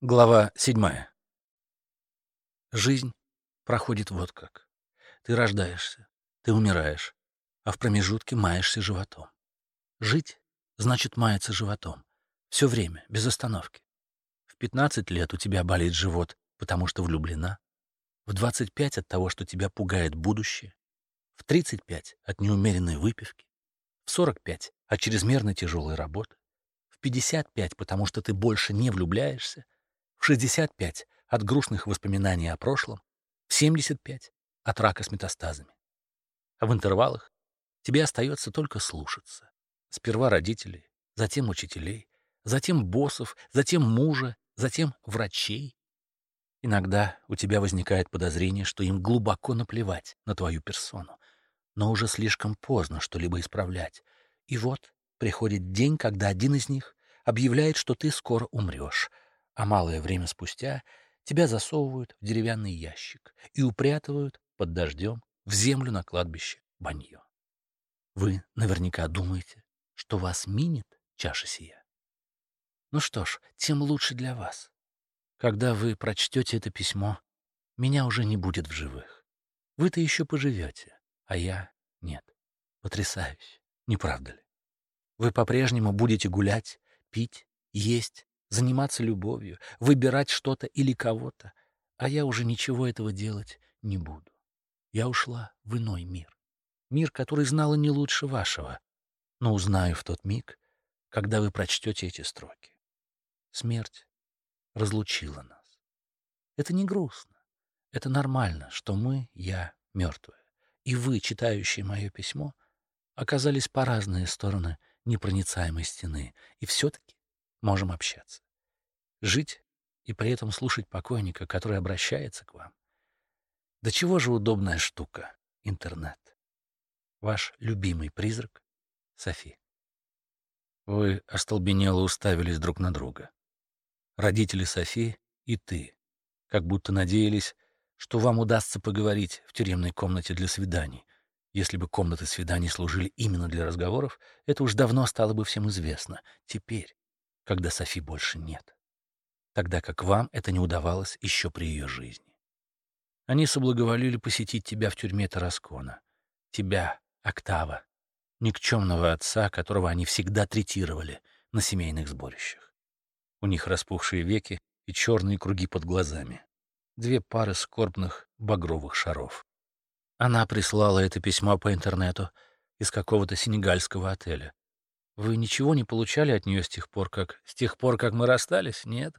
Глава седьмая. Жизнь проходит вот как. Ты рождаешься, ты умираешь, а в промежутке маешься животом. Жить значит маяться животом. Все время, без остановки. В 15 лет у тебя болит живот, потому что влюблена. В 25 от того, что тебя пугает будущее. В 35 от неумеренной выпивки. В 45 от чрезмерно тяжелой работы. В 55 потому что ты больше не влюбляешься 65 — от грустных воспоминаний о прошлом, в 75 — от рака с метастазами. А в интервалах тебе остается только слушаться. Сперва родителей, затем учителей, затем боссов, затем мужа, затем врачей. Иногда у тебя возникает подозрение, что им глубоко наплевать на твою персону, но уже слишком поздно что-либо исправлять. И вот приходит день, когда один из них объявляет, что ты скоро умрешь — а малое время спустя тебя засовывают в деревянный ящик и упрятывают под дождем в землю на кладбище Баньо. Вы наверняка думаете, что вас минит чаша сия. Ну что ж, тем лучше для вас. Когда вы прочтете это письмо, меня уже не будет в живых. Вы-то еще поживете, а я — нет. Потрясающе, не правда ли? Вы по-прежнему будете гулять, пить, есть, заниматься любовью, выбирать что-то или кого-то, а я уже ничего этого делать не буду. Я ушла в иной мир. Мир, который знала не лучше вашего, но узнаю в тот миг, когда вы прочтете эти строки. Смерть разлучила нас. Это не грустно. Это нормально, что мы, я, мертвая, и вы, читающие мое письмо, оказались по разные стороны непроницаемой стены, и все-таки можем общаться. Жить и при этом слушать покойника, который обращается к вам. Да чего же удобная штука — интернет. Ваш любимый призрак — Софи. Вы остолбенело уставились друг на друга. Родители Софи и ты, как будто надеялись, что вам удастся поговорить в тюремной комнате для свиданий. Если бы комнаты свиданий служили именно для разговоров, это уж давно стало бы всем известно. Теперь, когда Софи больше нет. Тогда как вам это не удавалось еще при ее жизни. Они соблаговолили посетить тебя в тюрьме Тараскона. Тебя, Октава, никчемного отца, которого они всегда третировали на семейных сборищах. У них распухшие веки и черные круги под глазами. Две пары скорбных багровых шаров. Она прислала это письмо по интернету из какого-то сенегальского отеля. Вы ничего не получали от нее с тех пор, как... С тех пор, как мы расстались, нет?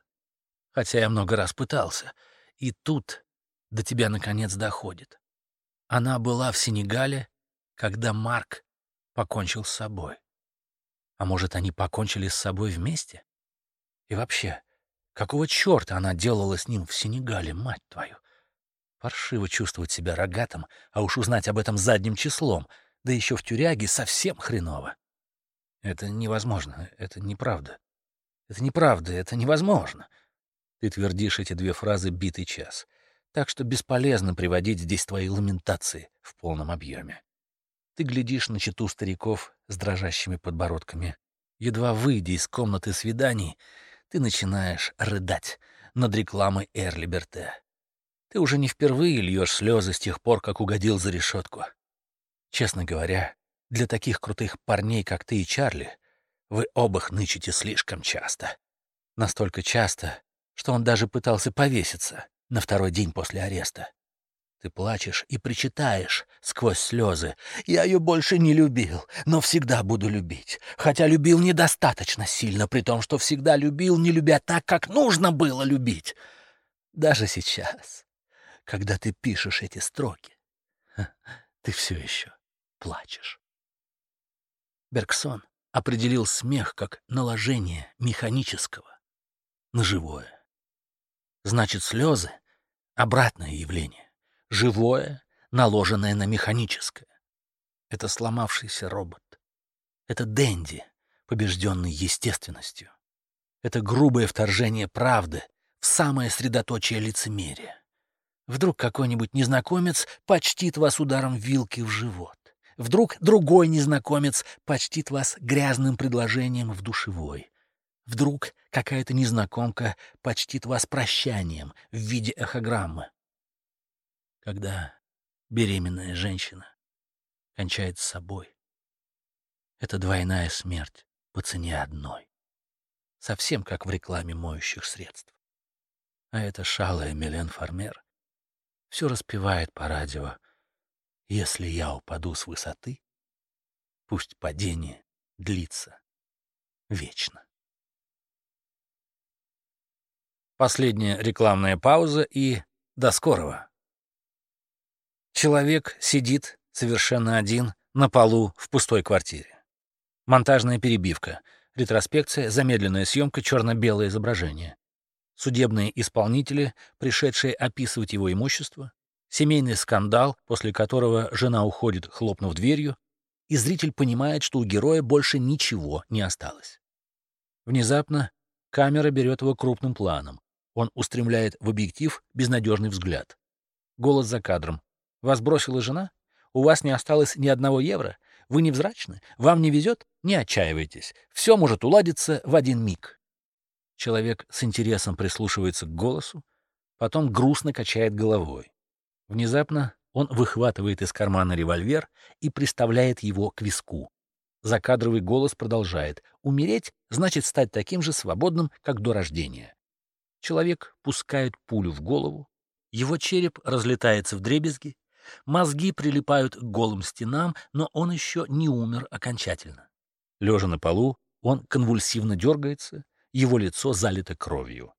Хотя я много раз пытался. И тут до тебя наконец доходит. Она была в Сенегале, когда Марк покончил с собой. А может, они покончили с собой вместе? И вообще, какого черта она делала с ним в Сенегале, мать твою? Паршиво чувствовать себя рогатым, а уж узнать об этом задним числом, да еще в тюряге совсем хреново. Это невозможно, это неправда. Это неправда, это невозможно. Ты твердишь эти две фразы битый час, так что бесполезно приводить здесь твои ламентации в полном объеме. Ты глядишь на читу стариков с дрожащими подбородками. Едва выйдя из комнаты свиданий, ты начинаешь рыдать над рекламой Эр Либерте. Ты уже не впервые льешь слезы с тех пор, как угодил за решетку. Честно говоря, для таких крутых парней, как ты и Чарли, вы оба хнычете слишком часто. Настолько часто, что он даже пытался повеситься на второй день после ареста. Ты плачешь и причитаешь сквозь слезы. Я ее больше не любил, но всегда буду любить. Хотя любил недостаточно сильно, при том, что всегда любил, не любя так, как нужно было любить. Даже сейчас, когда ты пишешь эти строки, ты все еще плачешь. Бергсон определил смех как наложение механического на живое. Значит, слезы — обратное явление, живое, наложенное на механическое. Это сломавшийся робот. Это Дэнди, побежденный естественностью. Это грубое вторжение правды в самое средоточие лицемерия. Вдруг какой-нибудь незнакомец почтит вас ударом вилки в живот. Вдруг другой незнакомец почтит вас грязным предложением в душевой. Вдруг какая-то незнакомка почтит вас прощанием в виде эхограммы. Когда беременная женщина кончает с собой, это двойная смерть по цене одной. Совсем как в рекламе моющих средств. А эта шалая Милен Фармер все распевает по радио. Если я упаду с высоты, пусть падение длится вечно. Последняя рекламная пауза и до скорого. Человек сидит совершенно один на полу в пустой квартире. Монтажная перебивка, ретроспекция, замедленная съемка, черно-белое изображение судебные исполнители, пришедшие описывать его имущество, семейный скандал, после которого жена уходит, хлопнув дверью, и зритель понимает, что у героя больше ничего не осталось. Внезапно камера берет его крупным планом. Он устремляет в объектив безнадежный взгляд. Голос за кадром. «Вас бросила жена? У вас не осталось ни одного евро? Вы невзрачны? Вам не везет? Не отчаивайтесь. Все может уладиться в один миг». Человек с интересом прислушивается к голосу, потом грустно качает головой. Внезапно он выхватывает из кармана револьвер и приставляет его к виску. Закадровый голос продолжает. «Умереть значит стать таким же свободным, как до рождения». Человек пускает пулю в голову, его череп разлетается в дребезги, мозги прилипают к голым стенам, но он еще не умер окончательно. Лежа на полу, он конвульсивно дергается, его лицо залито кровью.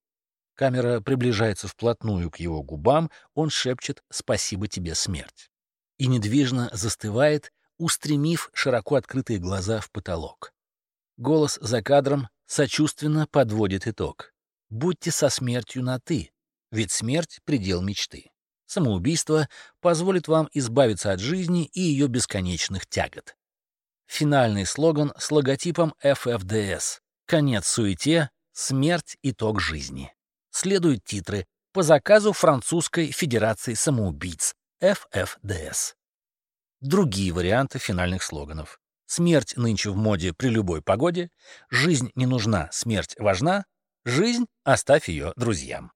Камера приближается вплотную к его губам, он шепчет «Спасибо тебе, смерть!» и недвижно застывает, устремив широко открытые глаза в потолок. Голос за кадром сочувственно подводит итог. «Будьте со смертью на «ты», ведь смерть — предел мечты. Самоубийство позволит вам избавиться от жизни и ее бесконечных тягот. Финальный слоган с логотипом FFDS Конец суете, смерть — итог жизни. Следуют титры по заказу Французской Федерации самоубийц, ФФДС. Другие варианты финальных слоганов. Смерть нынче в моде при любой погоде, жизнь не нужна, смерть важна, жизнь оставь ее друзьям.